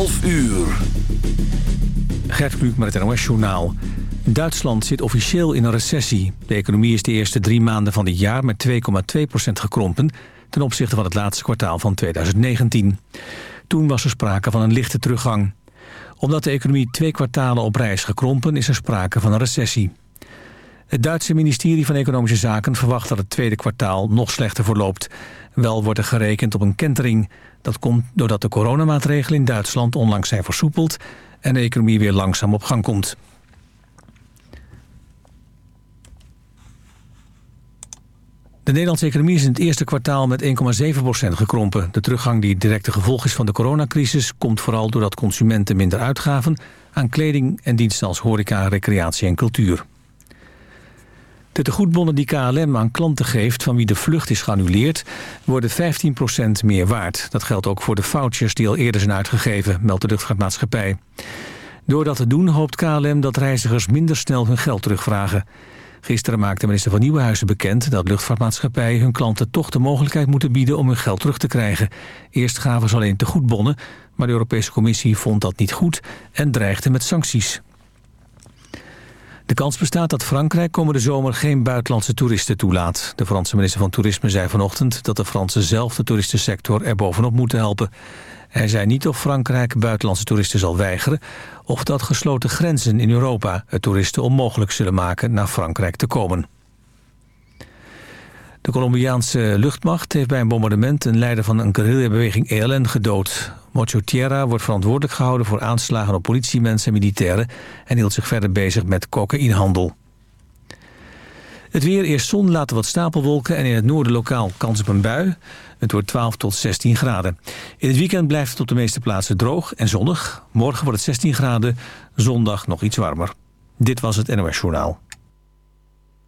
12 uur. Gert Kluk met het NOS-journaal. Duitsland zit officieel in een recessie. De economie is de eerste drie maanden van dit jaar met 2,2% gekrompen... ten opzichte van het laatste kwartaal van 2019. Toen was er sprake van een lichte teruggang. Omdat de economie twee kwartalen op reis gekrompen... is er sprake van een recessie. Het Duitse ministerie van Economische Zaken verwacht dat het tweede kwartaal nog slechter verloopt. Wel wordt er gerekend op een kentering. Dat komt doordat de coronamaatregelen in Duitsland onlangs zijn versoepeld en de economie weer langzaam op gang komt. De Nederlandse economie is in het eerste kwartaal met 1,7% gekrompen. De teruggang die directe gevolg is van de coronacrisis... komt vooral doordat consumenten minder uitgaven... aan kleding en diensten als horeca, recreatie en cultuur. De tegoedbonnen die KLM aan klanten geeft van wie de vlucht is geannuleerd... worden 15% meer waard. Dat geldt ook voor de vouchers die al eerder zijn uitgegeven, meldt de luchtvaartmaatschappij. Door dat te doen hoopt KLM dat reizigers minder snel hun geld terugvragen. Gisteren maakte minister van Nieuwenhuizen bekend dat luchtvaartmaatschappijen hun klanten toch de mogelijkheid moeten bieden om hun geld terug te krijgen. Eerst gaven ze alleen tegoedbonnen, maar de Europese Commissie vond dat niet goed en dreigde met sancties. De kans bestaat dat Frankrijk komende zomer geen buitenlandse toeristen toelaat. De Franse minister van Toerisme zei vanochtend dat de Fransen zelf de toeristensector er bovenop moeten helpen. Hij zei niet of Frankrijk buitenlandse toeristen zal weigeren... of dat gesloten grenzen in Europa het toeristen onmogelijk zullen maken naar Frankrijk te komen. De Colombiaanse luchtmacht heeft bij een bombardement een leider van een guerrillabeweging ELN gedood. Mocho Tierra wordt verantwoordelijk gehouden voor aanslagen op politiemensen en militairen... en hield zich verder bezig met cocaïnehandel. Het weer eerst zon, later wat stapelwolken en in het noorden lokaal kans op een bui. Het wordt 12 tot 16 graden. In het weekend blijft het op de meeste plaatsen droog en zonnig. Morgen wordt het 16 graden, zondag nog iets warmer. Dit was het NOS Journaal.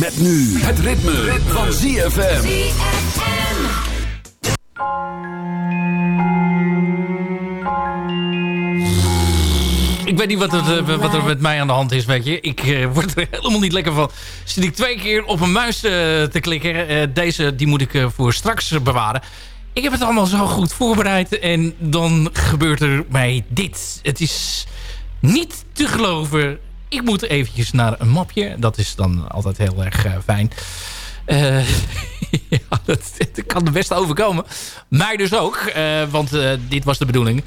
Met nu het ritme, van ZFM. ZFM. Ik weet niet wat, het, eh, wat er met mij aan de hand is, weet je. Ik eh, word er helemaal niet lekker van. Zit ik twee keer op een muis eh, te klikken. Deze die moet ik voor straks bewaren. ik heb het allemaal zo goed voorbereid. En dan gebeurt er mij dit. Het is niet te geloven. Ik moet eventjes naar een mapje. Dat is dan altijd heel erg eh, fijn. Eh, ja, dat, dat kan de best overkomen. Mij dus ook. eh, want eh, dit was de bedoeling.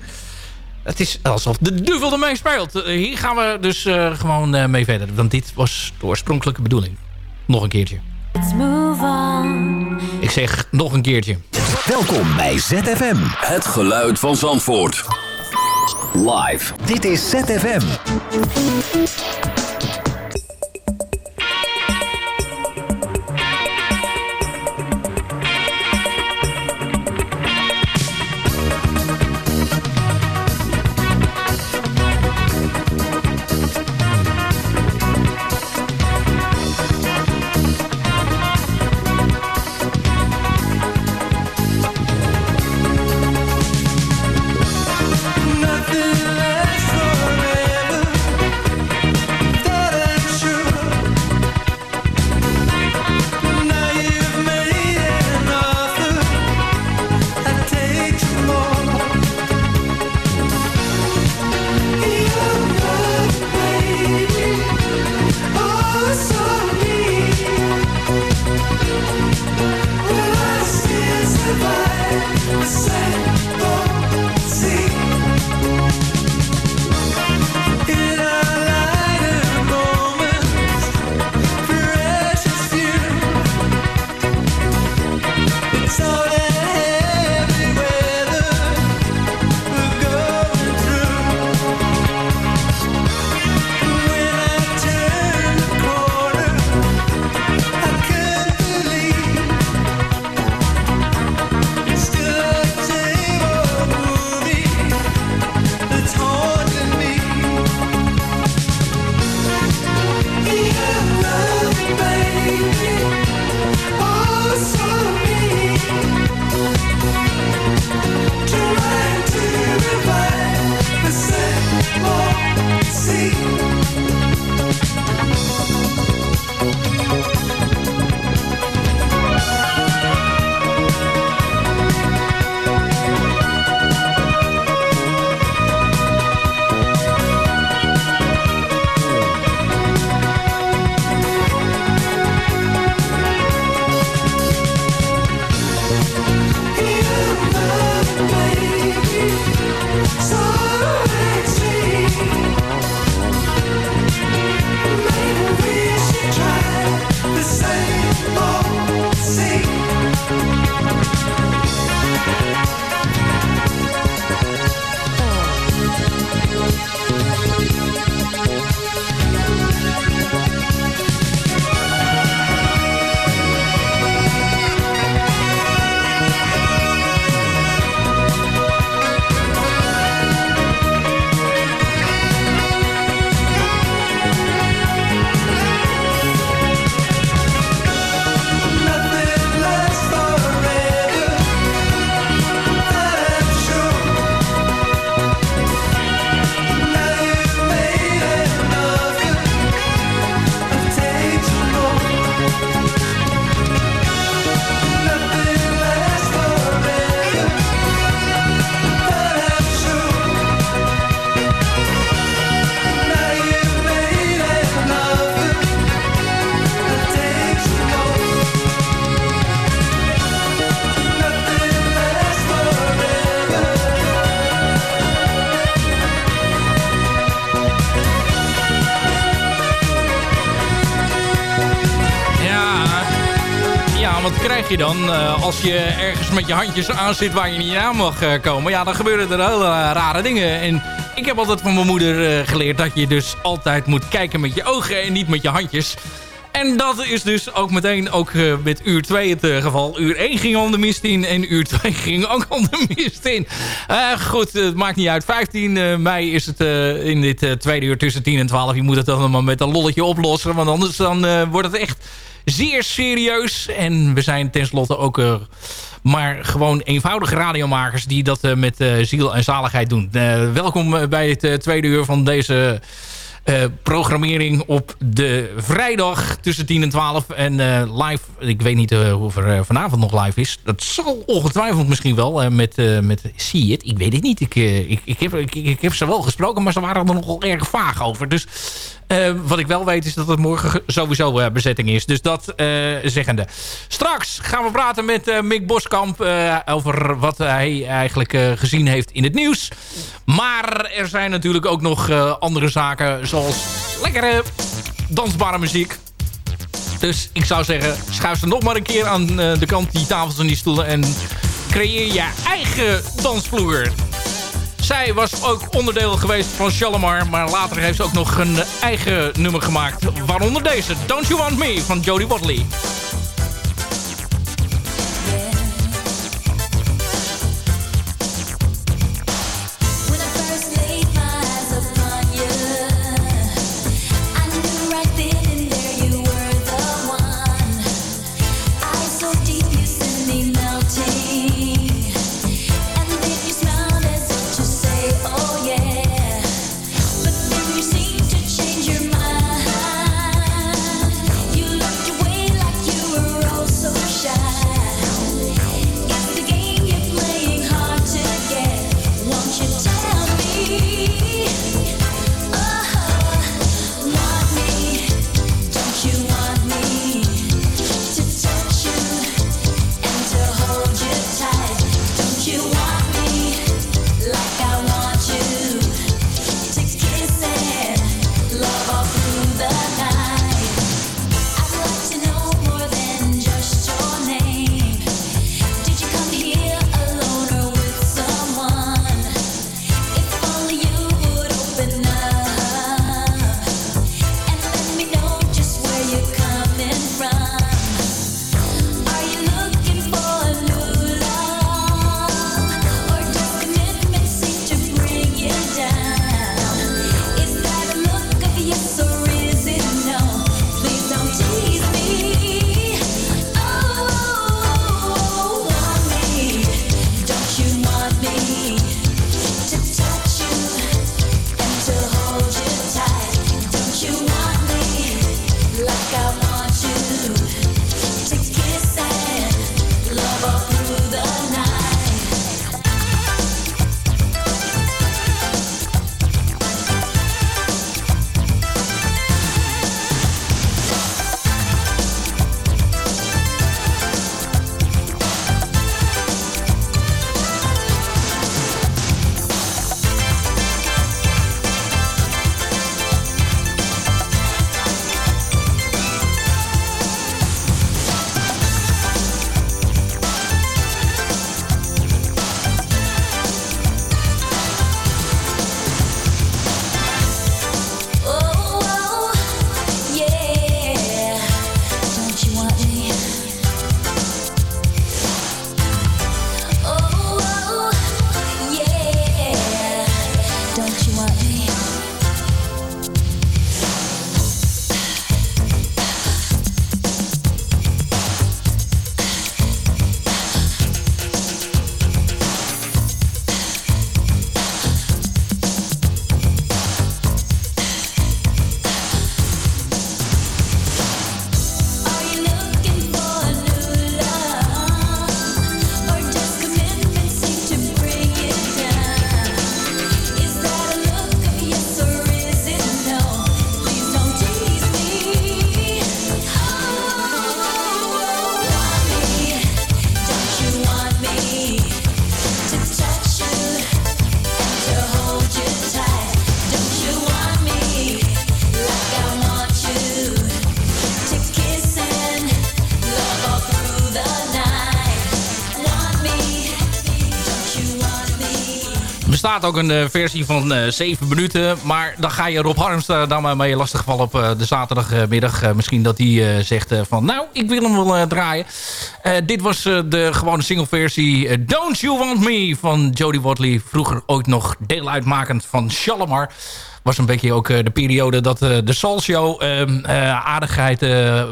Het is alsof de duivel ermee speelt. Hier gaan we dus eh, gewoon eh, mee verder. Want dit was de oorspronkelijke bedoeling. Nog een keertje. Let's move on. Ik zeg nog een keertje. Welkom bij ZFM. Het geluid van Zandvoort. Live. Dit is ZFM. Dan eh, als je ergens met je handjes aan zit waar je niet aan mag eh, komen? Ja, dan gebeuren er hele eh, rare dingen. En ik heb altijd van mijn moeder geleerd dat je dus altijd moet kijken met je ogen en niet met je handjes. En dat is dus ook meteen ook eh, met uur 2 het eh, geval. Uur 1 ging al de mist in en uur 2 ging ook al de mist in. Eh, goed, het maakt niet uit. 15 eh, mei is het in dit tweede uur tussen 10 en 12. Je moet het dan maar met een lolletje oplossen. Want anders dan, wordt het echt zeer serieus. En we zijn tenslotte ook... maar gewoon eenvoudige radiomakers die dat met ziel en zaligheid doen. Welkom bij het tweede uur van deze eh, programmering op de vrijdag tussen 10 en 12. En eh, live, ik weet niet uh, of er vanavond nog live is. Dat zal ongetwijfeld misschien wel met, met See It. Ik weet het niet. Ik, ik, ik, heb, ik, ik, heb ze wel gesproken, maar ze waren er nogal erg vaag over. Dus wat ik wel weet is dat het morgen sowieso bezetting is. Dus dat zeggende. Straks gaan we praten met Mick Boskamp over wat hij eigenlijk gezien heeft in het nieuws. Maar er zijn natuurlijk ook nog andere zaken zoals lekkere dansbare muziek. Dus ik zou zeggen, schuif ze nog maar een keer aan de kant, die tafels en die stoelen. En creëer je eigen dansvloer. Zij was ook onderdeel geweest van Shalimar. Maar later heeft ze ook nog een eigen nummer gemaakt. Waaronder deze, Don't You Want Me, van Jodie Watley. Ook een uh, versie van uh, 7 minuten. Maar dan ga je Rob Harms uh, dan maar mee lastigvallen op de zaterdagmiddag. misschien dat hij zegt van nou, ik wil hem wel draaien. dit was de gewone singleversie Don't You Want Me van Jodie Watley. Vroeger ooit nog deel uitmakend van Shalimar was een beetje ook de periode dat de Soul Show uh, aardigheid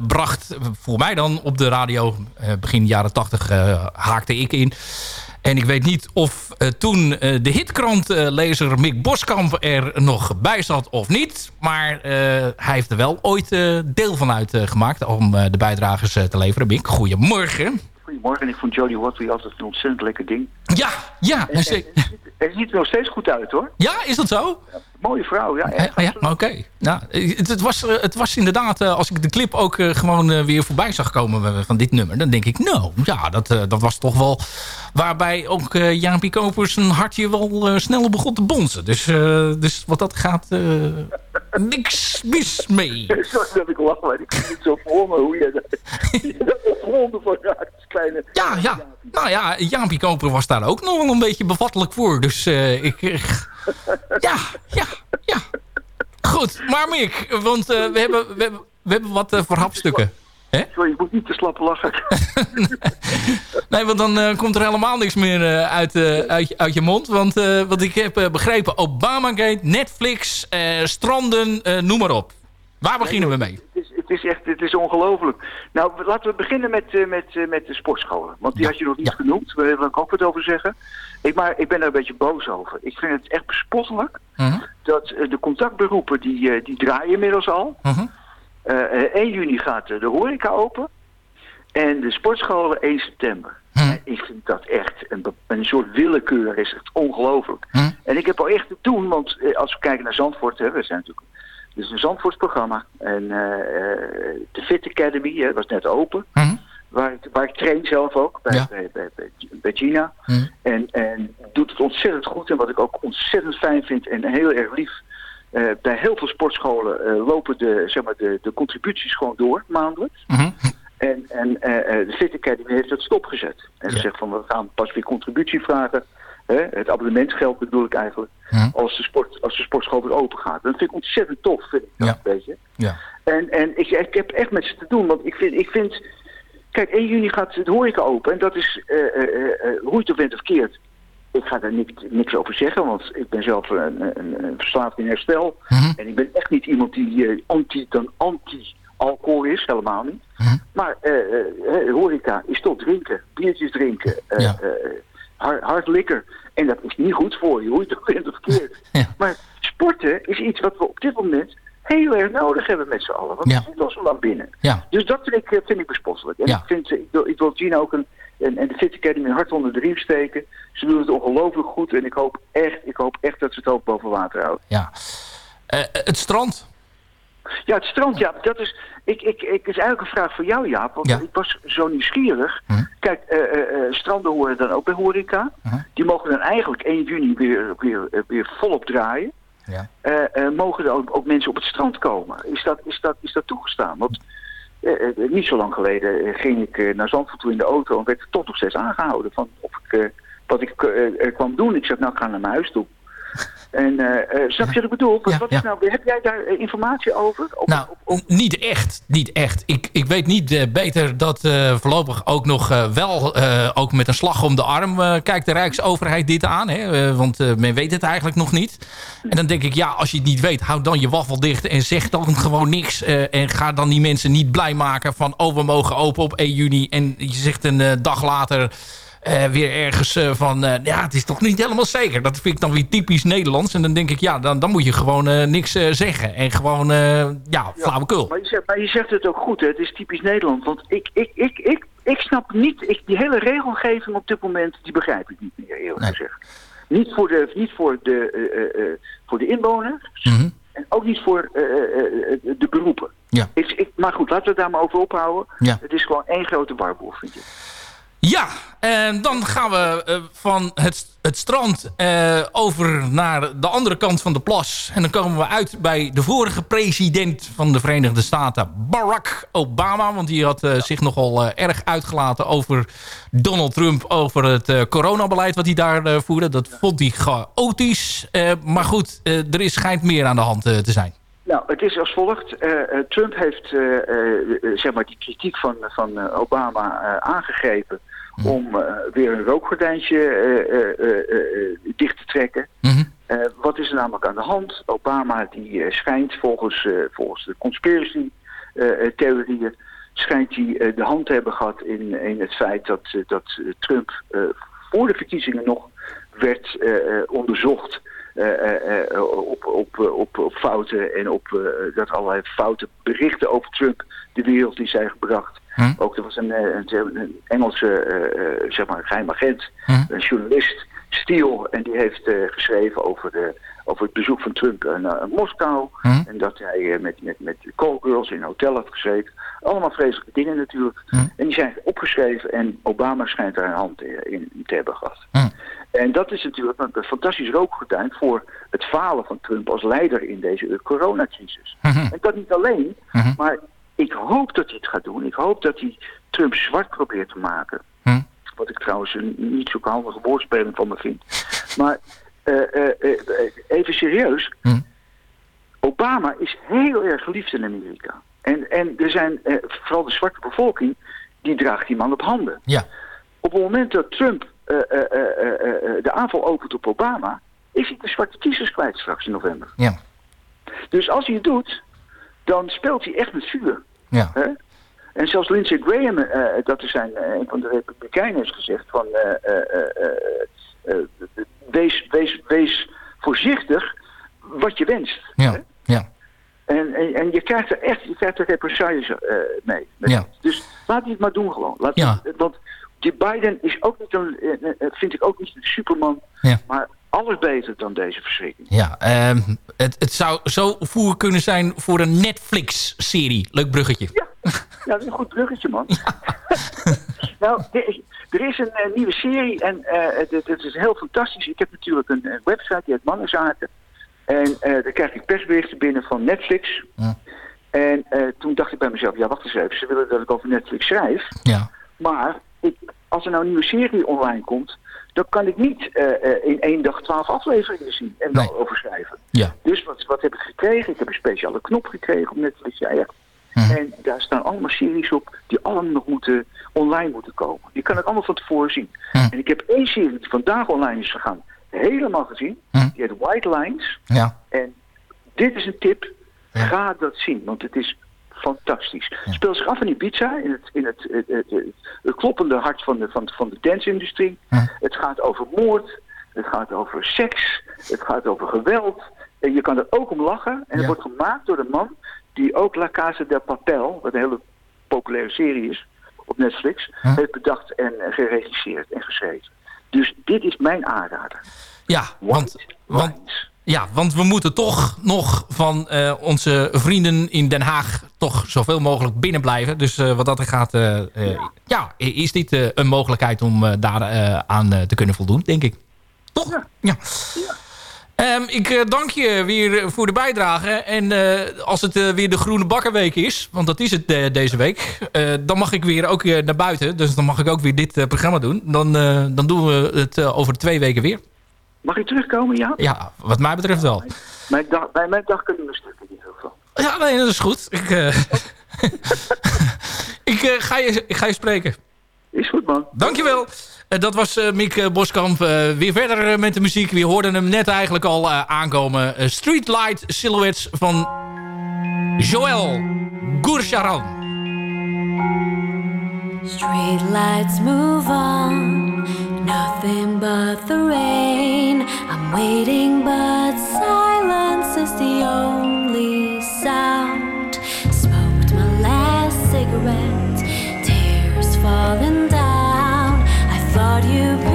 bracht. Voor mij dan op de radio. begin jaren 80 haakte ik in. En ik weet niet of eh, toen eh, de hitkrantlezer Mick Boskamp er nog bij zat of niet. Maar eh, hij heeft er wel ooit eh, deel van uitgemaakt om eh, de bijdragers eh, te leveren. Mick, goedemorgen. Goedemorgen, ik vond Jodie Watley altijd een ontzettend lekker ding. Ja, ja. En, en, het ziet er nog steeds goed uit hoor. Ja, is dat zo? Mooie vrouw, ja. Ja, oké. Nou, het, het, was, eh, het was inderdaad, eh, als ik de clip ook eh, gewoon weer voorbij zag komen van dit nummer, dan denk ik, nou, ja, dat, dat was toch wel waarbij ook Jaapie Kopers een hartje wel sneller begon te bonzen. Dus, dus wat dat gaat, niks mis mee. Sorry dat ik lach, maar ik vind het zo voor me hoe je dat, je dat van raakt. Kleine, Ja, ja. Nou ja, Jaapie Koper was daar ook nog wel een beetje bevattelijk voor. Dus eh, ik... eh, ja, ja, ja. Goed, maar Mick, want eh, we, hebben, we, hebben, we hebben wat uh, verhapstukken. Hè? Sorry, je moet niet te slap lachen. Nee, want dan uh, komt er helemaal niks meer uh, uit, uh, uit, uit, je mond. Want wat ik heb begrepen, Obamagate, Netflix, stranden, noem maar op. Waar beginnen we mee? Het is, het is echt het is ongelooflijk. Nou, laten we beginnen met, met, met de sportscholen. Want die ja. had je nog niet ja. genoemd. Daar wil ik ook wat over zeggen. Ik, maar ik ben er een beetje boos over. Ik vind het echt bespottelijk -huh. dat de contactberoepen, die, die draaien inmiddels al. -huh. 1 juni gaat de horeca open. En de sportscholen 1 september. Hm. Ik vind dat echt een, een soort willekeur is echt ongelooflijk. Hm. En ik heb al echt te doen, want als we kijken naar Zandvoort, hè, we zijn natuurlijk dus een Zandvoortsprogramma. En uh, de Fit Academy, hè, was net open. Hm. Waar, ik, waar ik train zelf ook, bij, ja. bij, bij, bij, Gina. En, en doet het ontzettend goed. En wat ik ook ontzettend fijn vind en heel erg lief. Uh, bij heel veel sportscholen uh, lopen de, zeg maar, de, de contributies gewoon door, maandelijks. En, en uh, de Fit Academy heeft dat stopgezet. En ja. zegt van we gaan pas weer contributie vragen. Hè, het abonnementsgeld bedoel ik eigenlijk. Ja. Als, de sport, als de sportschool weer open gaat. Dat vind ik ontzettend tof, vind ik dat, ja. weet je. Ja. En, en ik, ik heb echt met ze te doen. Want ik vind, ik vind... Kijk, 1 juni gaat het horeca open. En dat is, uh, uh, hoe je het bent of keert. Ik ga daar niks, niks over zeggen. Want ik ben zelf een, een, een verslaafd in herstel. Mhm. Mm -hmm. En ik ben echt niet iemand die anti, dan anti alcohol is, helemaal niet. Mm. Maar uh, horeca is tot drinken, biertjes drinken, ja. Hard, hard likker. En dat is niet goed voor je, hoe je het bent of verkeerd. Ja. Maar sporten is iets wat we op dit moment heel erg nodig hebben met z'n allen. Want ja. we zitten al zo lang binnen. Ja. Dus dat vind ik, vind ik bespottelijk. En ik, vind, ik, wil, ik wil Gina ook een, en, en de Fit Academy hart onder de riem steken. Ze doen het ongelooflijk goed en ik hoop echt, ik hoop echt dat ze het ook boven water houden. Ja. Uh, het strand, ja, het strand, ja. Dat is, ik, ik, ik, is eigenlijk een vraag voor jou, Jaap. Want ja. ik was zo nieuwsgierig. Hm. Kijk, uh, uh, stranden horen dan ook bij horeca. Hm. Die mogen dan eigenlijk 1 juni weer, weer, weer volop draaien. Ja. mogen er ook, ook, mensen op het strand komen? Is dat, is dat, is dat toegestaan? Want niet zo lang geleden ging ik naar Zandvoort toe in de auto... en werd er toch nog steeds aangehouden van of ik, wat ik kwam doen. Ik zeg, nou, ik ga naar mijn huis toe. En uh, snap je wat ik bedoel? Wat, ja, wat is ja. nou, heb jij daar uh, informatie over? Op, nou, op, op... niet echt. Niet echt. Ik, ik weet niet beter dat voorlopig ook nog wel ook met een slag om de arm kijkt de Rijksoverheid dit aan. Hè? want men weet het eigenlijk nog niet. En dan denk ik, ja, als je het niet weet, houd dan je waffel dicht en zeg dan gewoon niks. en ga dan die mensen niet blij maken van, oh, we mogen open op 1 juni. En je zegt een dag later... Uh, weer ergens uh, van... Uh, ja, het is toch niet helemaal zeker. Dat vind ik dan weer typisch Nederlands. En dan denk ik, ja, dan, dan moet je gewoon niks zeggen. En gewoon, ja, flauwekul. Ja, maar, je zegt, maar je zegt het ook goed, hè. Het is typisch Nederland. Want ik, ik, ik, ik, ik snap niet... Ik, die hele regelgeving op dit moment, die begrijp ik niet meer, eerlijk nee. gezegd. Niet voor de, niet voor de, voor de inwoners. Mm -hmm. En ook niet voor de beroepen. Ja. Ik, ik, maar goed, laten we het daar maar over ophouden. Ja. Het is gewoon één grote warboel, vind ik. Ja, en dan gaan we uh, van het, het strand uh, over naar de andere kant van de plas. En dan komen we uit bij de vorige president van de Verenigde Staten, Barack Obama. Want die had zich nogal erg uitgelaten over Donald Trump, over het coronabeleid wat hij daar voerde. Dat vond hij chaotisch. maar goed, er is schijnt meer aan de hand te zijn. Nou, het is als volgt. Uh, Trump heeft uh, uh, zeg maar die kritiek van, van Obama aangegrepen mm. om weer een rookgordijntje dicht te trekken. Mm -hmm. wat is er namelijk aan de hand? Obama die schijnt volgens, volgens de conspiracy theorieën schijnt hij de hand te hebben gehad in, in het feit dat, dat Trump voor de verkiezingen nog werd eh, eh, onderzocht eh, eh, eh, op, op, eh, op, op fouten en op eh, dat allerlei foute berichten over Trump de wereld die zijn gebracht. Ook er was een, eh, een, een Engelse eh, eh, zeg maar, geheim agent, een journalist, Steele, en die heeft eh, geschreven over, de, over het bezoek van Trump eh, naar Moskou. En dat hij eh, met, met, met callgirls in een hotel had gezeten. Allemaal vreselijke dingen natuurlijk. En die zijn opgeschreven en Obama schijnt daar een hand in, in te hebben gehad. En dat is natuurlijk een fantastisch rookgordijn voor het falen van Trump als leider in deze coronacrisis. En dat niet alleen, maar ik hoop dat hij het gaat doen. Ik hoop dat hij Trump zwart probeert te maken. Wat ik trouwens een niet zo handige woordspeling van me vind. Maar eh, eh, eh, even serieus. Obama is heel erg geliefd in Amerika. En, en er zijn, vooral de zwarte bevolking, die draagt die man op handen. Ja. Op het moment dat Trump eh, eh, eh, de aanval opent op Obama, is hij de zwarte kiezers kwijt straks in november. Ja. Dus als hij het doet, dan speelt hij echt met vuur. Ja. Hè? En zelfs Lindsey Graham, dat is zijn, een van de Republikeinen, heeft gezegd van... wees, wees, wees voorzichtig wat je wenst. Ja. Ja. En, en, en je krijgt er echt je krijgt er represailles mee. Ja. Dus laat hij het maar doen gewoon. Laat Ja. want die Biden is ook niet een, eh, eh, vind ik ook niet een superman, Ja. maar alles beter dan deze verschrikking. Ja, ehm, het, het zou zo voer kunnen zijn voor een Netflix-serie. Leuk bruggetje. Ja, dat is een goed bruggetje, man. nou, er is, er is een eh, nieuwe serie en eh dit is heel fantastisch. Ik heb natuurlijk een, een website, die heet Mannenzaken. En eh daar krijg ik persberichten binnen van Netflix. En eh, toen dacht ik bij mezelf, ja, wacht eens even. Ze willen dat ik over Netflix schrijf. Ja. Maar ik, als er nou een nieuwe serie online komt... dan kan ik niet eh, eh, in één dag twaalf afleveringen zien en dan over schrijven. Ja. Dus wat, wat heb ik gekregen? Ik heb een speciale knop gekregen op Netflix. Ja, ja. En daar staan allemaal series op die allemaal nog moeten, online moeten komen. Die kan ik allemaal van tevoren zien. En ik heb één serie die vandaag online is gegaan, helemaal gezien. Die heet White Lines. Ja. En dit is een tip. Ga dat zien, want het is fantastisch. Het speelt zich af in Ibiza, in het, in het, het, het, het- het kloppende hart van de, van, van de dance-industrie. Het gaat over moord, het gaat over seks, het gaat over geweld. En je kan er ook om lachen. En het wordt gemaakt door de man die ook La Casa de Papel, wat een hele populaire serie is op Netflix, heeft bedacht en eh, geregisseerd en geschreven. Dus dit is mijn aanrader. Ja, want, want, ja, want we moeten toch nog van eh, onze vrienden in Den Haag... toch zoveel mogelijk binnen blijven. Dus eh, wat dat er gaat, eh, eh, ja. is dit een mogelijkheid om daar aan te kunnen voldoen, denk ik. Toch? Ja. Ehm, ik dank je weer voor de bijdrage. En als het weer de Groene Bakkerweek is, want dat is het deze week... dan mag ik weer ook weer naar buiten. Dus dan mag ik ook weer dit programma doen. Dan, dan doen we het over twee weken weer. Mag ik terugkomen, ja? Ja, wat mij betreft wel. Mijn dag, bij mijn dag kunnen we stukken in ieder geval. Ja, nee, dat is goed. Ik, eh, ik, eh, ga, je, ik ga je spreken. Is goed, man. Dankjewel. Uh, dat was Mick uh, Boskamp. weer verder met de muziek. We hoorden hem net eigenlijk al aankomen. Streetlight Silhouettes van Joël Gourcharan. Streetlights move on, nothing but the rain. I'm waiting, but silence is the only sound. Smoked my last cigarette, tears falling down. I thought you'd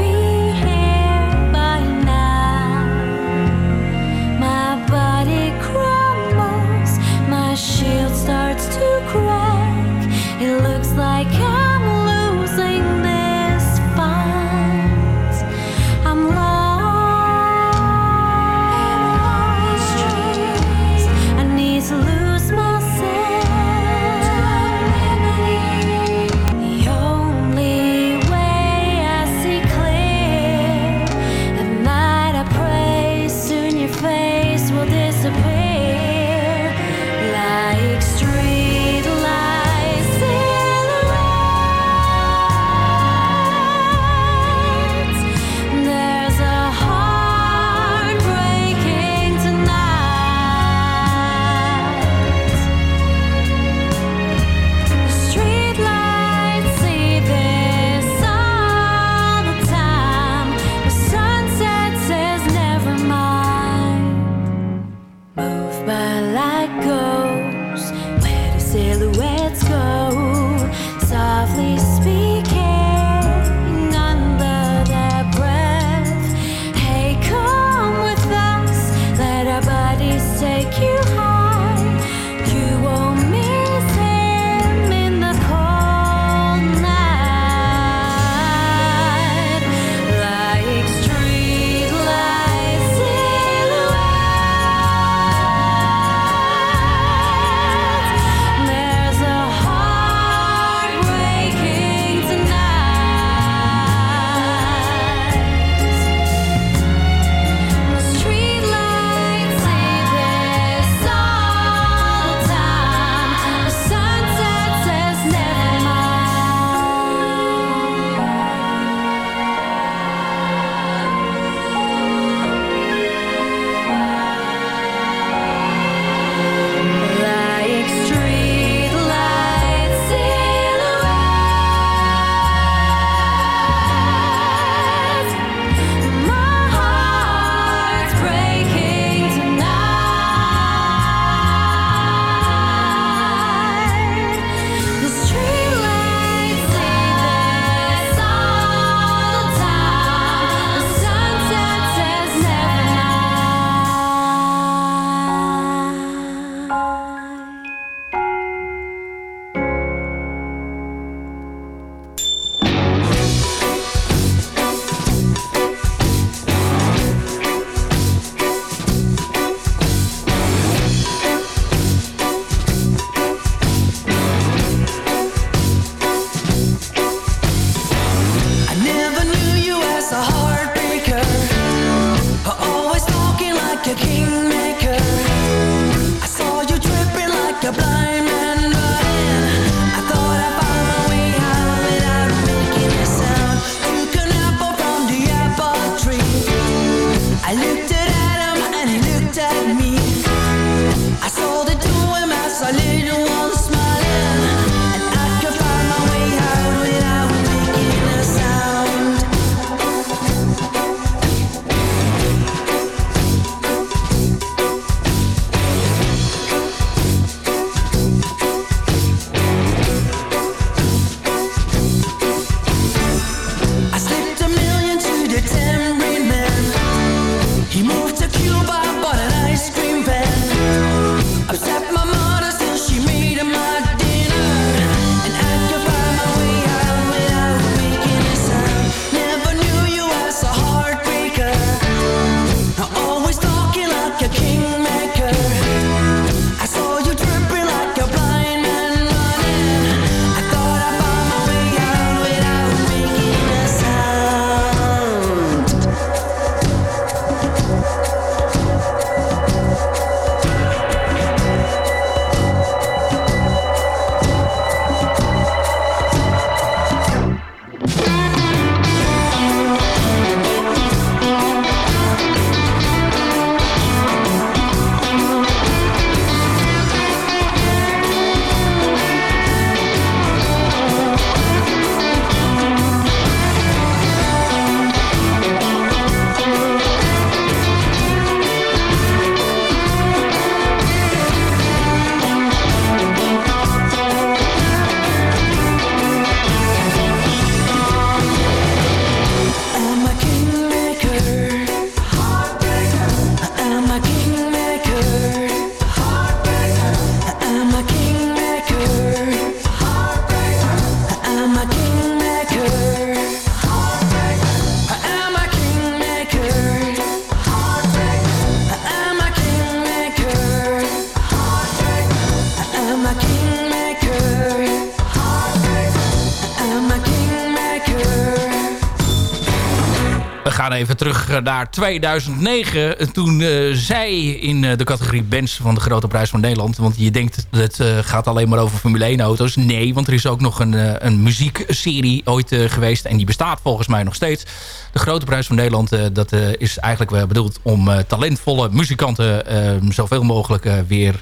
terug naar 2009. Toen uh, zij in de categorie bands van de Grote Prijs van Nederland... want je denkt dat het gaat alleen maar over Formule 1 auto's. Nee, want er is ook nog een, een muziekserie ooit geweest... en die bestaat volgens mij nog steeds. De Grote Prijs van Nederland, dat is eigenlijk bedoeld... om talentvolle muzikanten zoveel mogelijk weer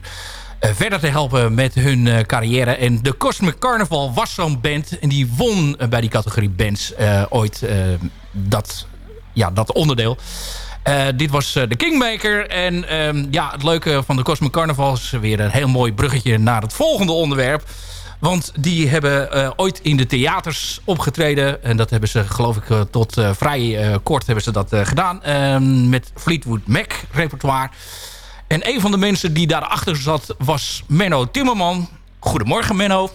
uh, verder te helpen met hun uh, carrière. En de Cosmic Carnival was zo'n band. En die won uh, bij die categorie bands ooit dat, ja, dat onderdeel. dit was de Kingmaker. En ehm, ja, het leuke van de Cosmic Carnival is weer een heel mooi bruggetje naar het volgende onderwerp. Want die hebben ooit in de theaters opgetreden. En dat hebben ze geloof ik tot vrij kort hebben ze dat gedaan. Ehm, met Fleetwood Mac repertoire. En een van de mensen die daarachter zat was Menno Timmerman. Goedemorgen Menno.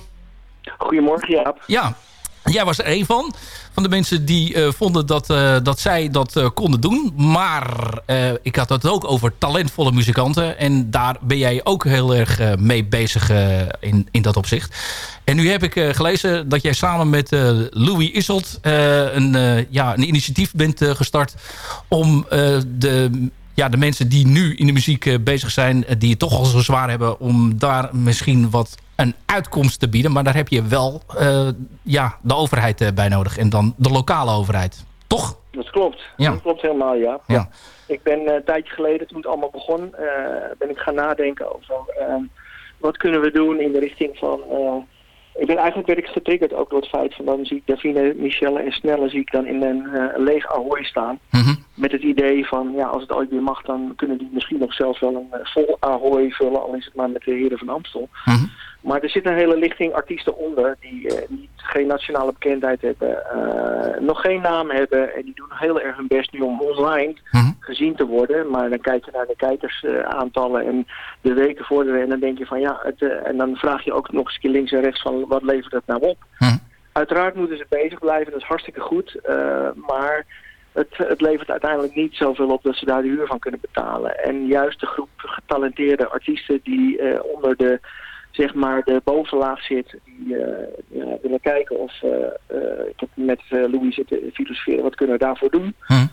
Goedemorgen Jaap. Ja, jij was er een van. Van de mensen die uh, vonden dat, uh, dat zij dat uh, konden doen. Maar ik had het ook over talentvolle muzikanten. En daar ben jij ook heel erg mee bezig in, in dat opzicht. En nu heb ik gelezen dat jij samen met Louis Isselt... een, ja, een initiatief bent gestart om de ja, de mensen die nu in de muziek uh, bezig zijn... Uh, die het toch al zo zwaar hebben... om daar misschien wat een uitkomst te bieden. Maar daar heb je wel uh, ja, de overheid bij nodig. En dan de lokale overheid. Toch? Dat klopt. Ja. Dat klopt helemaal, ja. ja. Ik ben een tijdje geleden, toen het allemaal begon... ben ik gaan nadenken over... wat kunnen we doen in de richting van ik ben eigenlijk werd ik getriggerd ook door het feit van dan zie ik Davine, Michelle en Snelle zie ik dan in een uh, leeg Ahoy staan. Mhm. Met het idee van ja, als het ooit weer mag dan kunnen die misschien nog zelfs wel een uh, vol Ahoy vullen, al is het maar met de heren van Amstel. Mhm. Maar er zit een hele lichting artiesten onder die uh, niet, geen nationale bekendheid hebben, nog geen naam hebben en die doen heel erg hun best nu om online Mhm. gezien te worden. Maar dan kijk je naar de kijkersaantallen en de weken vorderen en dan denk je van ja, het, en dan vraag je ook nog eens een keer links en rechts van wat levert het nou op. Mhm. Uiteraard moeten ze bezig blijven, dat is hartstikke goed. Maar het, het, levert uiteindelijk niet zoveel op dat ze daar de huur van kunnen betalen. En juist de groep getalenteerde artiesten die uh, onder de, zeg maar, de bovenlaag zit, die uh, ja, willen kijken of, ik heb met Louis zitten filosoferen, wat kunnen we daarvoor doen. Mhm.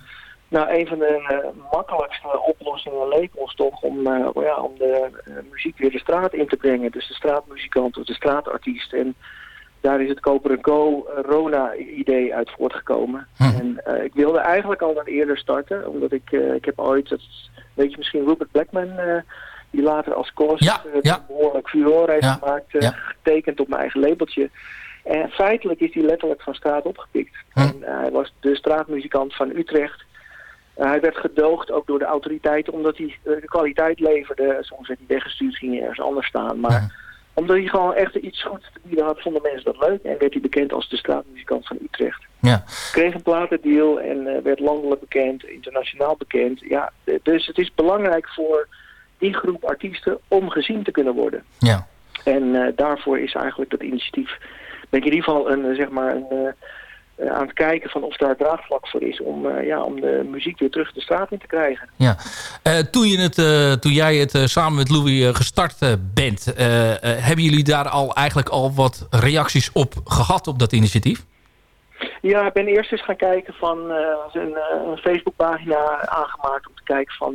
Nou, een van de makkelijkste oplossingen leek ons toch om, ja, om de muziek weer de straat in te brengen. Dus de straatmuzikant of de straatartiest. En daar is het Koper Co. Rona-idee uit voortgekomen. Hm. En uh, ik wilde eigenlijk al dan eerder starten, omdat ik, uh, ik heb ooit, dat weet je misschien Rupert Blackman, uh, die later als kost ja, ja. behoorlijk furore heeft Ja, gemaakt, getekend op mijn eigen labeltje. En feitelijk is hij letterlijk van straat opgepikt. Hm. En hij was de straatmuzikant van Utrecht. hij werd gedoogd ook door de autoriteiten, omdat hij de kwaliteit leverde. Soms werd hij weggestuurd, ging hij ergens anders staan. Maar omdat hij gewoon echt iets goeds te bieden had, vonden mensen dat leuk. En werd hij bekend als de straatmuzikant van Utrecht. Ja. Kreeg een platendeal en uh, werd landelijk bekend, internationaal bekend. Ja, dus het is belangrijk voor die groep artiesten om gezien te kunnen worden. Ja. En uh, daarvoor is eigenlijk dat initiatief, ben ik in ieder geval een, zeg maar een... Uh, uh, aan het kijken van of daar draagvlak voor is om, uh, ja, om de muziek weer terug de straat in te krijgen. Ja. Uh, toen, je het, toen jij het samen met Louis gestart bent, hebben jullie daar al eigenlijk al wat reacties op gehad op dat initiatief? Ja, ik ben eerst eens gaan kijken van een, een Facebookpagina aangemaakt om te kijken van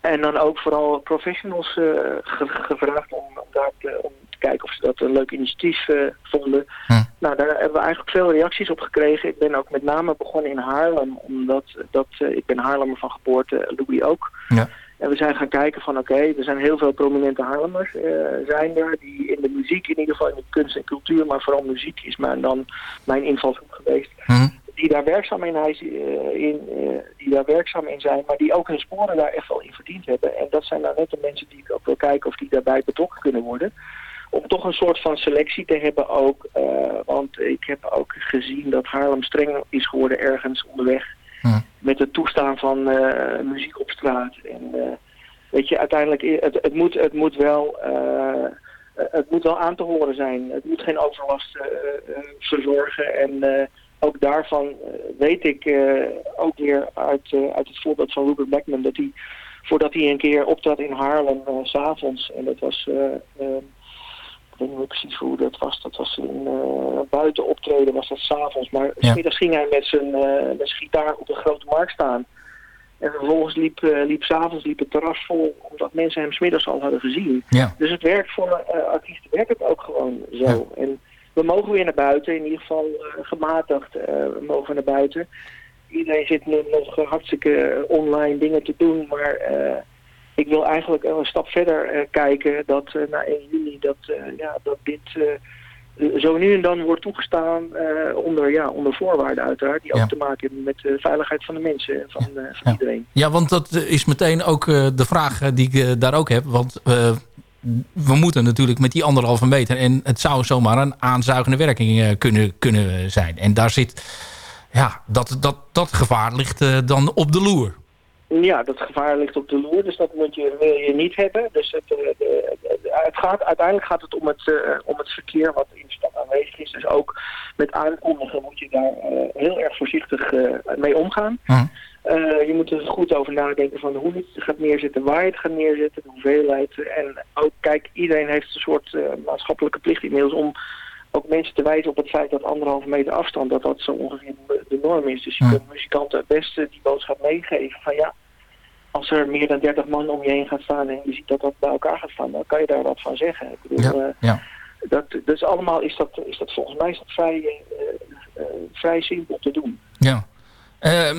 en dan ook vooral professionals ge gevraagd om, om daar te, om te kijken of ze dat een leuk initiatief vonden. Hm. Nou, daar hebben we eigenlijk veel reacties op gekregen. Ik ben ook met name begonnen in Haarlem, omdat dat, uh, ik ben Haarlemmer van geboorte, Louis ook. Ja. En we zijn gaan kijken van oké, okay, er zijn heel veel prominente Haarlemmers uh, zijn er, die in de muziek, in ieder geval in de kunst en cultuur, maar vooral muziek is mijn, dan mijn invalshoek geweest. Hm. Die daar werkzaam in, in die daar werkzaam in zijn, maar die ook hun sporen daar echt wel in verdiend hebben. En dat zijn nou net de mensen die ik ook wil kijken of die daarbij betrokken kunnen worden om toch een soort van selectie te hebben ook. Uh, want ik heb ook gezien dat Haarlem streng is geworden ergens onderweg. Hm. Met het toestaan van uh, muziek op straat. En uh, weet je, uiteindelijk, het, het, moet, het moet wel... het moet wel aan te horen zijn. Het moet geen overlast verzorgen. En ook daarvan weet ik ook weer uit, uit het voorbeeld van Rupert Blackman... dat hij, voordat hij een keer optrad in Haarlem s s'avonds... en dat was ik weet niet meer precies hoe dat was. Dat was een eh, buiten optreden, was dat s'avonds. Maar Ja. s middags ging hij met zijn, eh, met zijn gitaar op de grote markt staan. En vervolgens liep, eh, liep s'avonds liep het terras vol, omdat mensen hem smiddags al hadden gezien. Ja. Dus het werkt voor eh, artiesten werkt het ook gewoon zo. En we mogen weer naar buiten, in ieder geval eh, gematigd eh, we mogen naar buiten. Iedereen zit nu nog eh, hartstikke eh, online dingen te doen, maar eh, ik wil eigenlijk een stap verder eh, kijken dat eh, na 1 juni dat, eh, ja, dat dit zo nu en dan wordt toegestaan onder, ja, onder voorwaarden uiteraard, die ook te maken hebben met de veiligheid van de mensen en van, van iedereen. Ja, want dat is meteen ook de vraag die ik daar ook heb. Want we moeten natuurlijk met die anderhalve meter... en het zou zomaar een aanzuigende werking kunnen, kunnen zijn. En daar zit... Ja, dat, dat, dat gevaar ligt dan op de loer. Ja, dat gevaar ligt op de loer, dus dat moet je, wil je niet hebben. Dus het, eh, de, de- het gaat, uiteindelijk gaat het om het, eh, om het verkeer wat in de stad aanwezig is. Dus ook met aankondigen moet je daar eh, heel erg voorzichtig mee omgaan. Eh, je moet er goed over nadenken van hoe het gaat neerzetten, waar je het gaat neerzetten, de hoeveelheid. En ook, kijk, iedereen heeft een soort maatschappelijke plicht inmiddels om ook mensen te wijzen op het feit dat anderhalve meter afstand, dat dat zo ongeveer de, norm is. Dus je kunt muzikanten het beste die boodschap meegeven van ja, als er meer dan 30 man om je heen gaat staan en je ziet dat dat bij elkaar gaat staan, dan kan je daar wat van zeggen. Ik bedoel, eh, ja. dat, dus allemaal is dat, is dat volgens mij is dat vrij, eh, eh, vrij simpel te doen. Ja. Eh,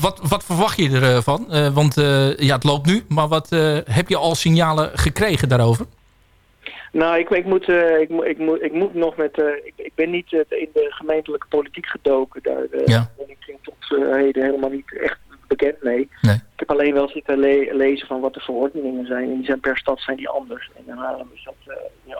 wat, wat verwacht je ervan? Want ja, het loopt nu. Maar wat heb je al signalen gekregen daarover? Nou, ik, ik, moet, eh, ik, ik, moet, ik moet nog met... eh, ik, ik ben niet eh, in de gemeentelijke politiek gedoken. Daar Ja. ben ik tot heden helemaal niet echt bekend mee. Nee. Ik heb alleen wel zitten le- lezen van wat de verordeningen zijn. En die zijn per stad zijn die anders. En in Haarlem is dat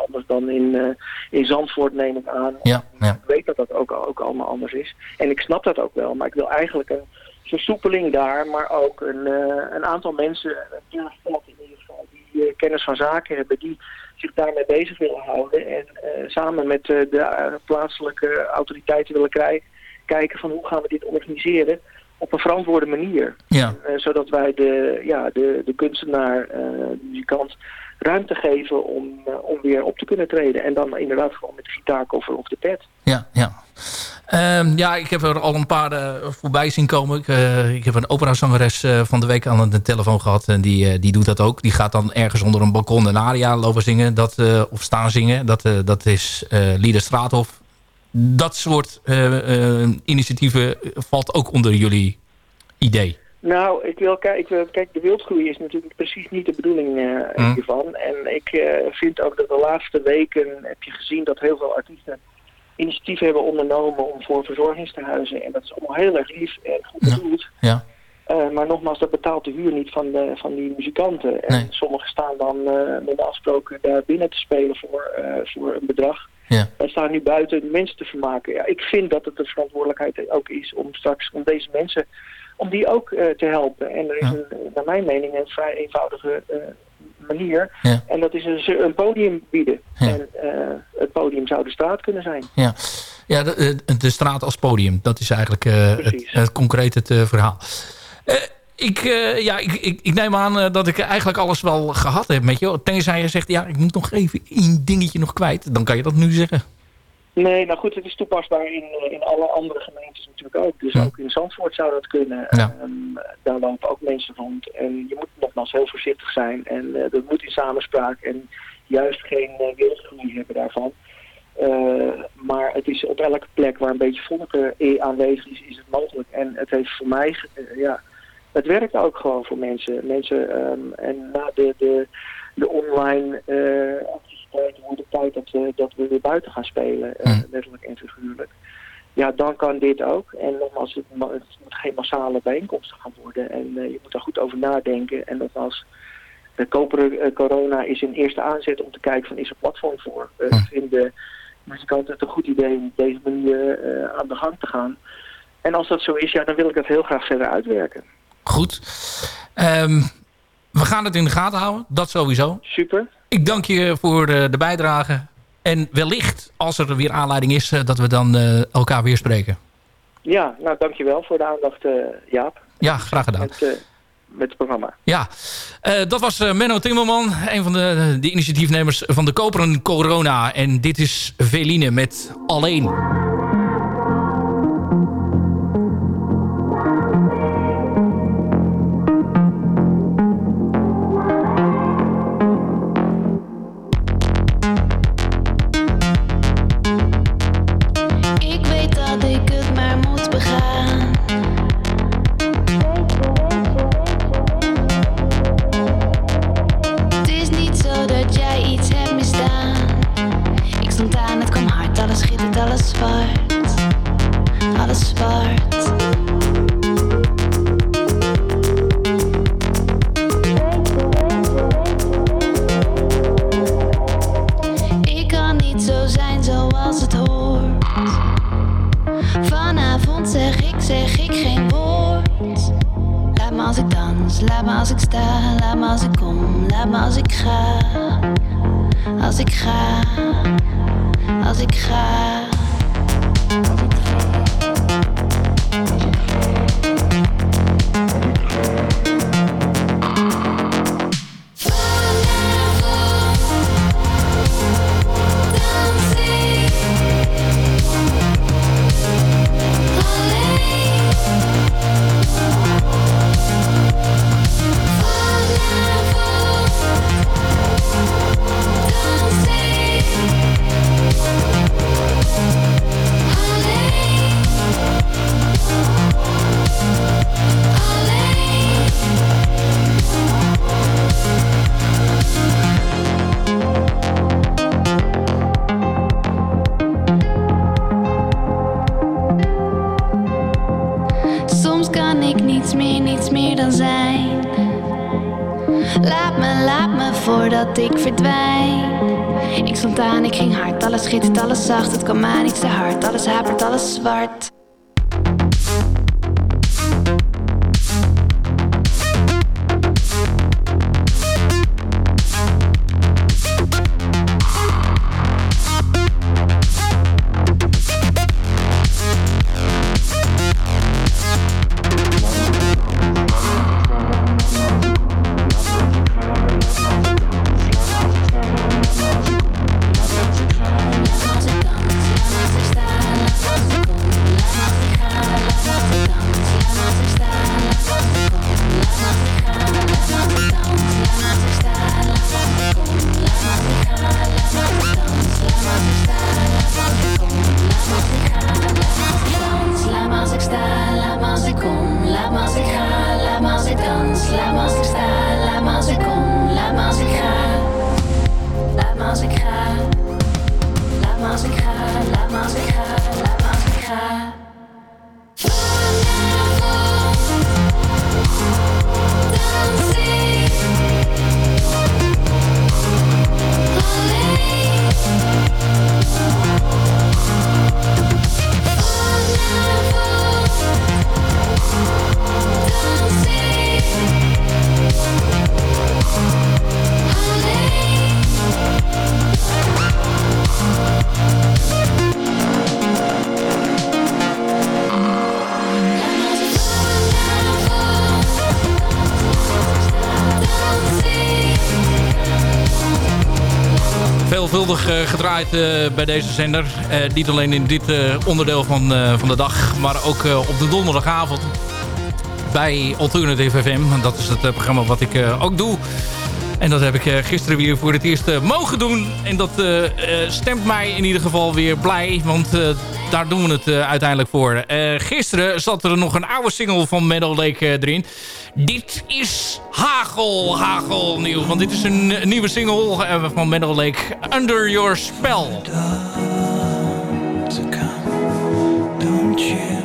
anders dan in, in Zandvoort neem ik aan. Ja, ja. Ik weet dat dat ook, ook allemaal anders is. En ik snap dat ook wel. Maar ik wil eigenlijk een versoepeling daar. Maar ook een, een aantal mensen, een in ieder geval, die kennis van zaken hebben. Die zich daarmee bezig willen houden. En eh, samen met eh, de eh, plaatselijke autoriteiten willen kijken van hoe gaan we dit organiseren op een verantwoorde manier. Ja. Zodat wij de, ja, de, de kunstenaar, de muzikant, ruimte geven om, om weer op te kunnen treden. En dan inderdaad gewoon met de gitaarkoffer of de pet. Ja, ja. Ehm, ja, ik heb er al een paar eh, voorbij zien komen. Ik, eh, ik heb een operazangeres eh, van de week aan de telefoon gehad. En die, die doet dat ook. Die gaat dan ergens onder een balkon een aria lopen zingen. Dat, of staan zingen. Dat, dat is Lieder Straathof. Dat soort initiatieven valt ook onder jullie idee. Nou, ik wil kijken, ik wil, kijk, de wildgroei is natuurlijk precies niet de bedoeling Hm. hiervan. En ik vind ook dat de laatste weken heb je gezien dat heel veel artiesten initiatief hebben ondernomen om voor verzorgingstehuizen. En dat is allemaal heel erg lief en goed bedoeld. Ja. Eh, maar nogmaals, dat betaalt de huur niet van, de, van die muzikanten. En sommigen staan dan eh normaal gesproken daar binnen te spelen voor, eh, voor een bedrag. Ja. En staan nu buiten mensen te vermaken. Ja, ik vind dat het de verantwoordelijkheid ook is om straks om deze mensen om die ook te helpen. En er is een, naar mijn mening een vrij eenvoudige manier. Ja. En dat is een, een podium bieden. En eh, het podium zou de straat kunnen zijn. Ja, ja de, de- de straat als podium. Dat is eigenlijk eh, het, het concreet het eh, verhaal. Eh, ik, eh, ja, ik, ik, ik neem aan eh, dat ik eigenlijk alles wel gehad heb met je. Tenzij je zegt, ja, ik moet nog even één dingetje nog kwijt. Dan kan je dat nu zeggen. Nee, nou goed, het is toepasbaar in, eh, in alle andere gemeentes natuurlijk ook. Dus ook in Zandvoort zou dat kunnen. Ja. Ehm, daar lopen ook mensen rond. En je moet nogmaals heel voorzichtig zijn. En eh, dat moet in samenspraak en juist geen uh, wildgroei hebben daarvan. Maar het is op elke plek waar een beetje volk eh, aanwezig is, is het mogelijk. En het heeft voor mij, ja, het werkt ook gewoon voor mensen. Mensen ehm, en na de, de, de online activiteiten wordt het tijd dat we, dat we weer buiten gaan spelen, eh, letterlijk en figuurlijk. Ja, dan kan dit ook. En nogmaals, het, het moet geen massale bijeenkomsten gaan worden. En eh, je moet daar goed over nadenken. En nogmaals, de koperen eh, corona is een eerste aanzet om te kijken van is er platform voor. Uh, Vinden muzikanten het een goed idee om op deze manier aan de gang te gaan. En als dat zo is, ja, dan wil ik dat heel graag verder uitwerken. Goed. Ehm, we gaan het in de gaten houden. Dat sowieso. Super ik dank je voor de, de, bijdrage. En wellicht, als er weer aanleiding is, eh, dat we dan eh, elkaar weer spreken. Ja, nou dankjewel voor de aandacht Jaap. Ja, graag gedaan. Met, het programma. Ja, dat was Menno Timmerman, een van de, de initiatiefnemers van de Koperen Corona. En dit is Veline met Alleen. veelvuldig eh, gedraaid eh, bij deze zender. Eh, niet alleen in dit onderdeel van, van de dag, maar ook op de donderdagavond bij Alternative FM. Dat is het programma wat ik ook doe. En dat heb ik eh, gisteren weer voor het eerst eh, mogen doen. En dat eh, stemt mij in ieder geval weer blij. Want daar doen we het uiteindelijk voor. gisteren zat er nog een oude single van Metal Lake erin. Dit is Hagel, Hagel nieuw. Want dit is een nieuwe single van Meadow Lake. Under Your Spell. Don't you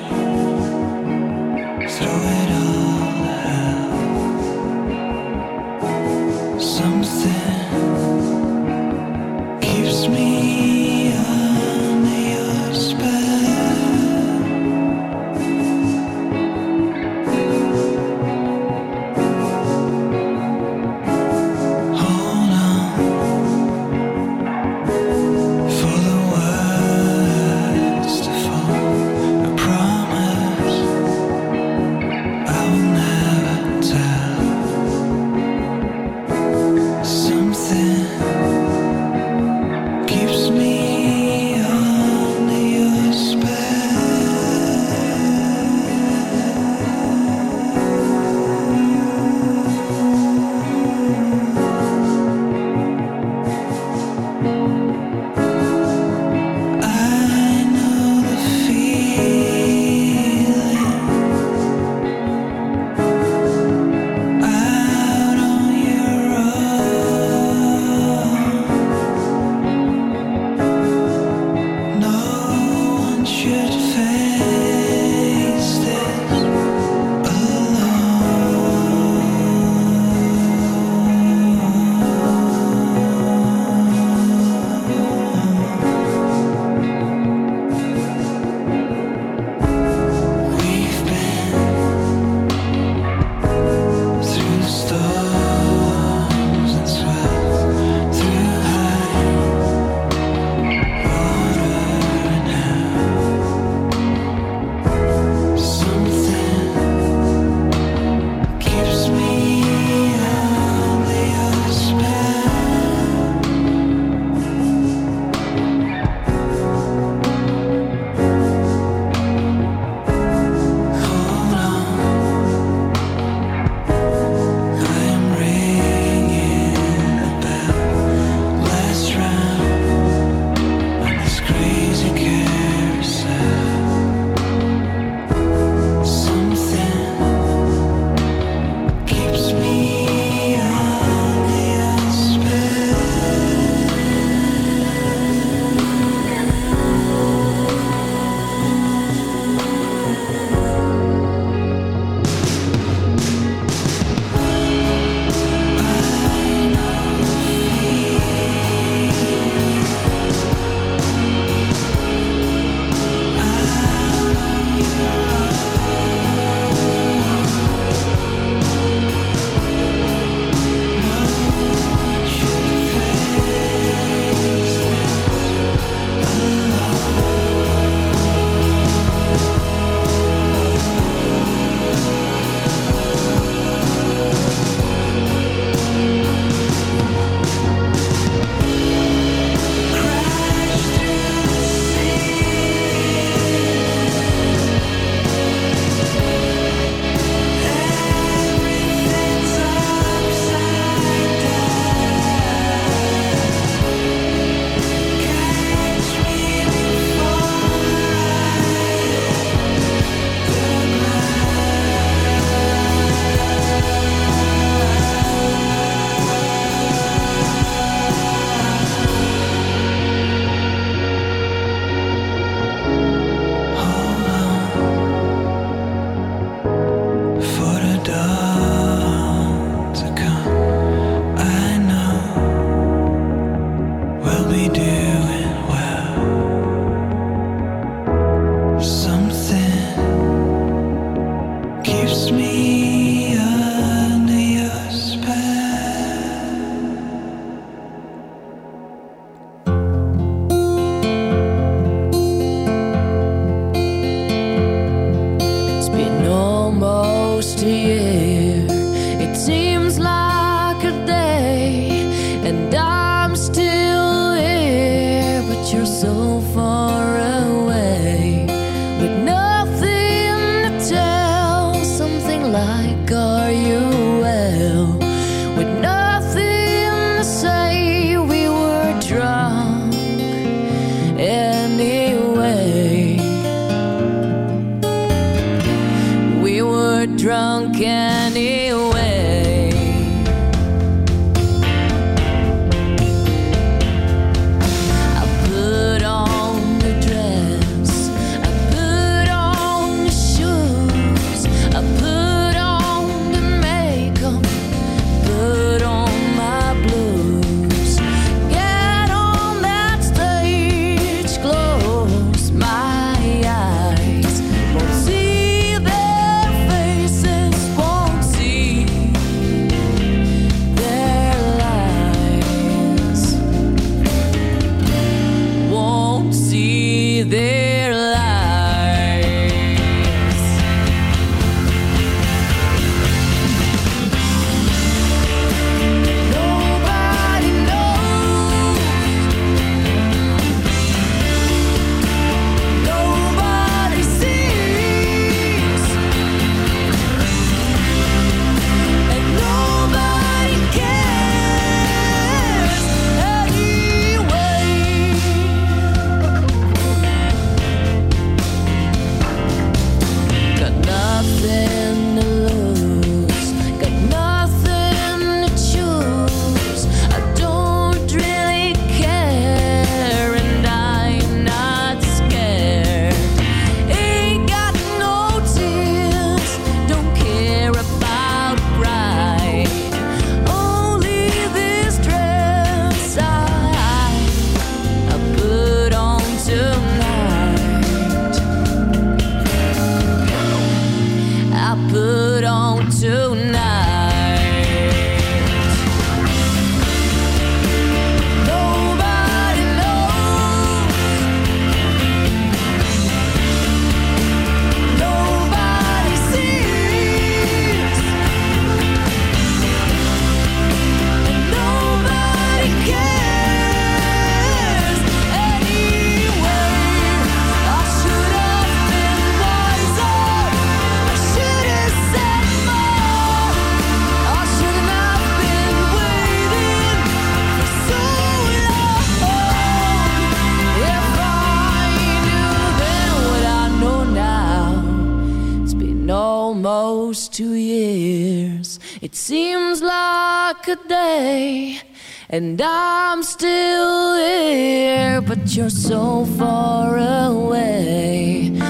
It seems like a day, and I'm still here, but you're so far away.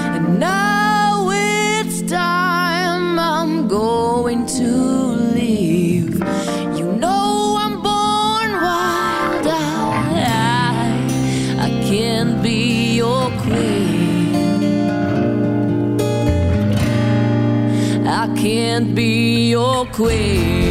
can't be your queen.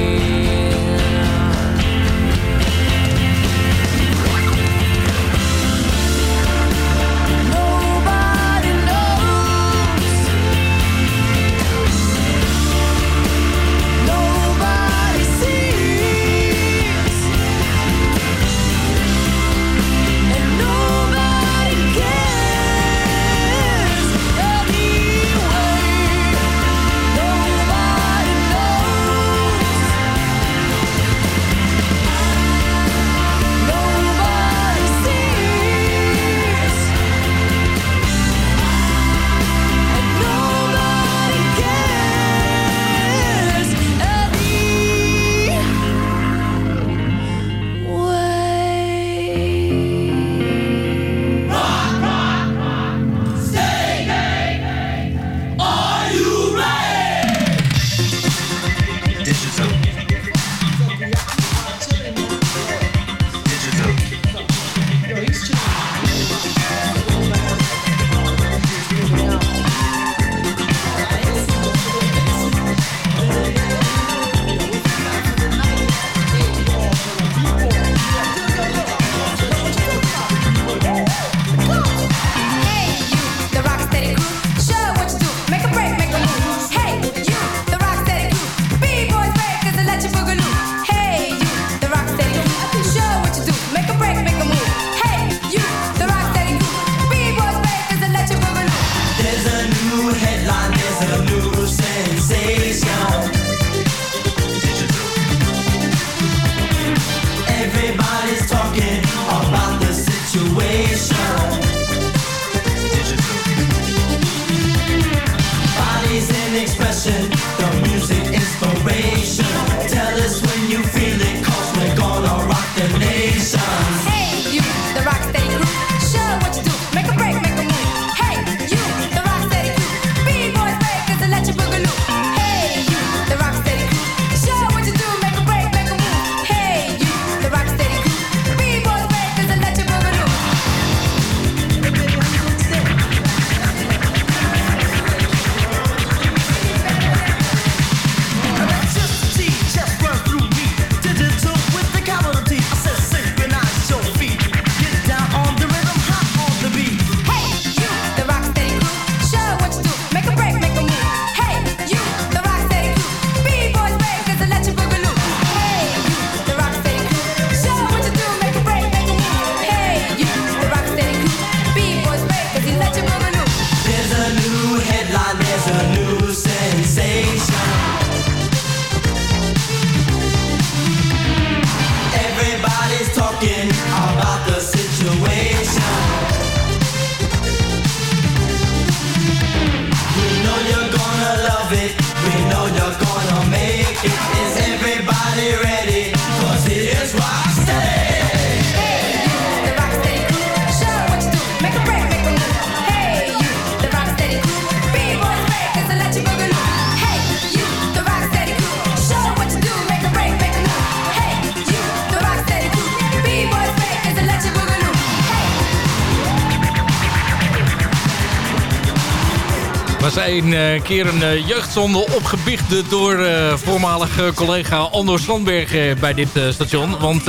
Een eh, keer een eh, jeugdzonde opgebiecht door eh, voormalige collega Andor Sandberg eh, bij dit station. Want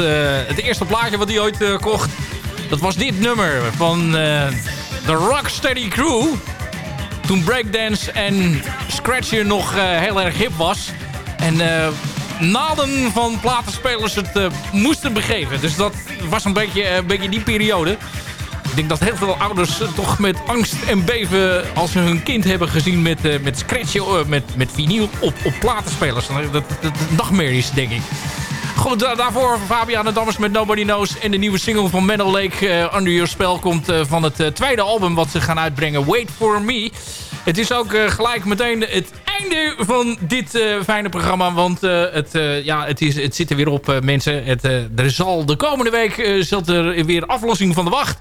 het eerste plaatje wat hij ooit kocht, dat was dit nummer van de Rocksteady Crew. Toen breakdance en scratchen nog heel erg hip was. En naden van platenspelers het moesten begeven. Dus dat was een beetje, een beetje die periode. Ik denk dat heel veel ouders eh, toch met angst en beven... als ze hun kind hebben gezien met, eh, met scratchen, eh, met, met vinyl op, op platenspelers. Dat, dat, nachtmerries, denk ik. Goed, da- daarvoor Fabian de Dammers met Nobody Knows. En de nieuwe single van Menno Lake, eh, Under Your Spell... komt van het tweede album wat ze gaan uitbrengen, Wait For Me. Het is ook gelijk meteen het einde van dit fijne programma. Want het, ja, het, is, het zit er weer op, mensen. Het, er zal de komende week zult er weer aflossing van de wacht.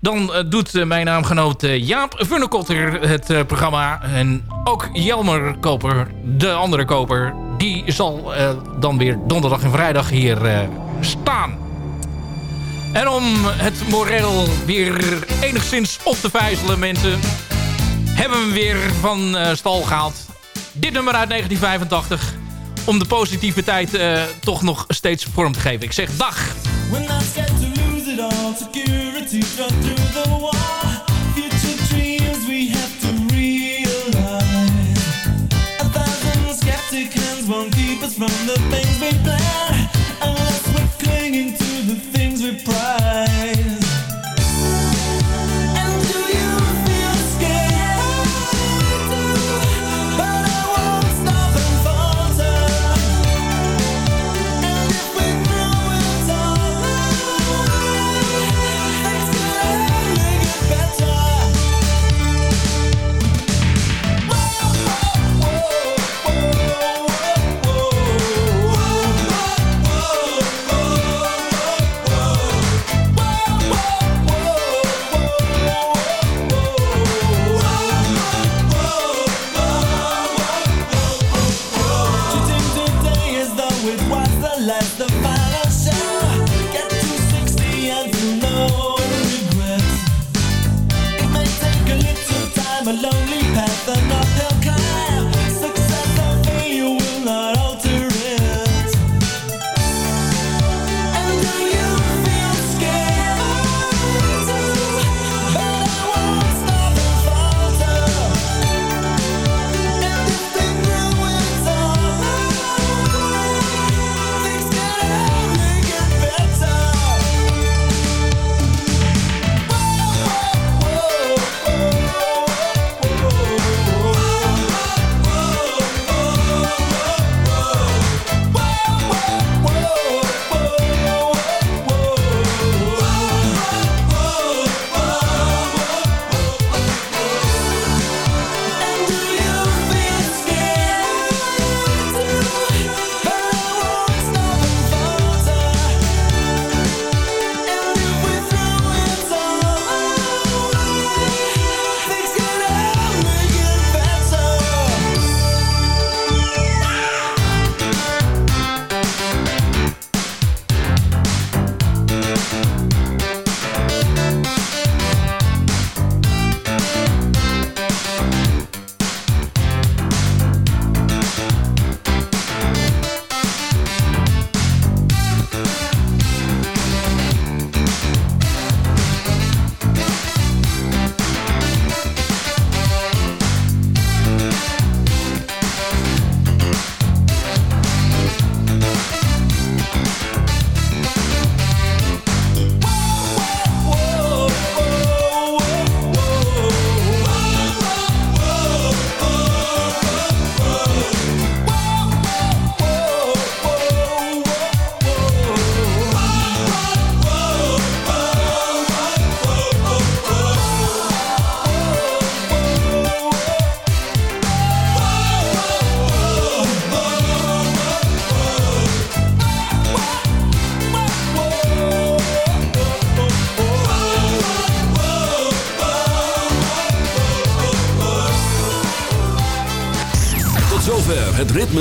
Dan eh, doet eh, mijn naamgenoot eh, Jaap Vunnekotter het programma. En ook Jelmer Koper, de andere koper... die zal dan weer donderdag en vrijdag hier staan. En om het moreel weer enigszins op te vijzelen, mensen... hebben we weer van stal gehaald. Dit nummer uit 1985. Om de positiviteit eh, toch nog steeds vorm te geven. Ik zeg dag! All. Security struck through the wall. Future dreams we have to realize. A thousand skeptic hands won't keep us from the things we plan. Unless we're clinging to